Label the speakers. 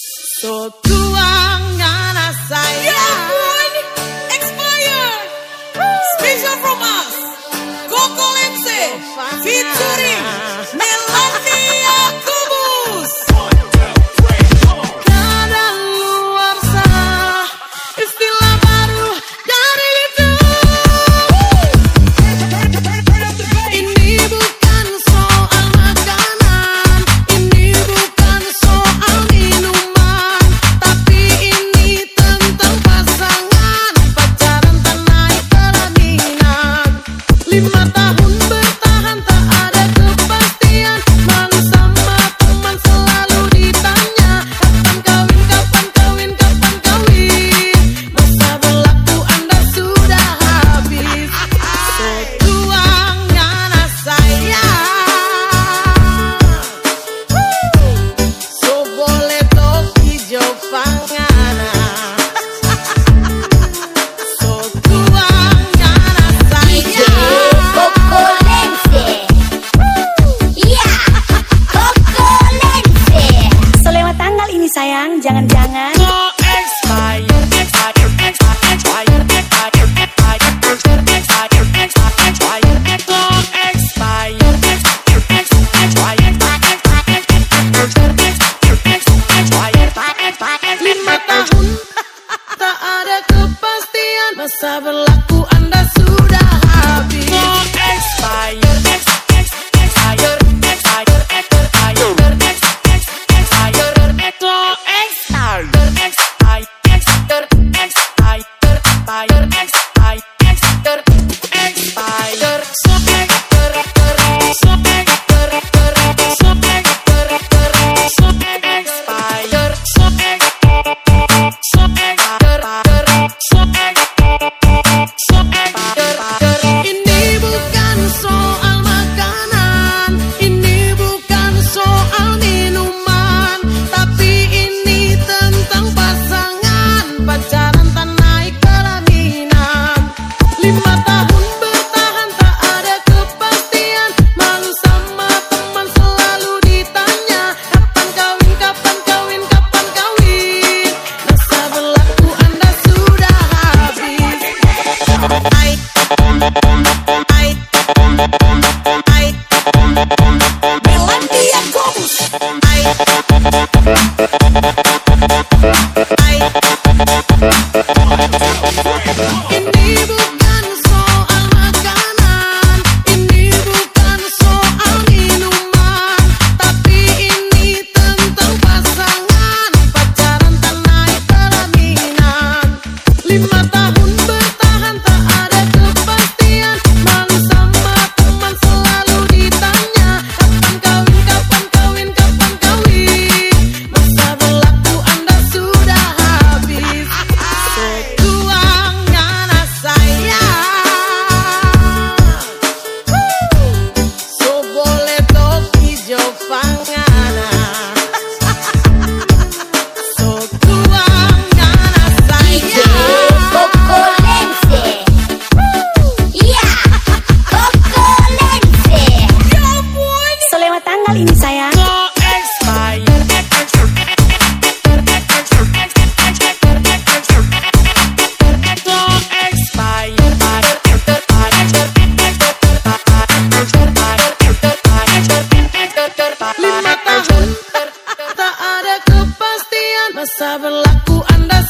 Speaker 1: So tuang anak saya.
Speaker 2: Yeah, boy. Expired. Special from us. Coco Lemse. Featuring
Speaker 1: Melania lima tahun.
Speaker 3: sayang Jangan-jangan
Speaker 1: Ay. Masa berlaku anda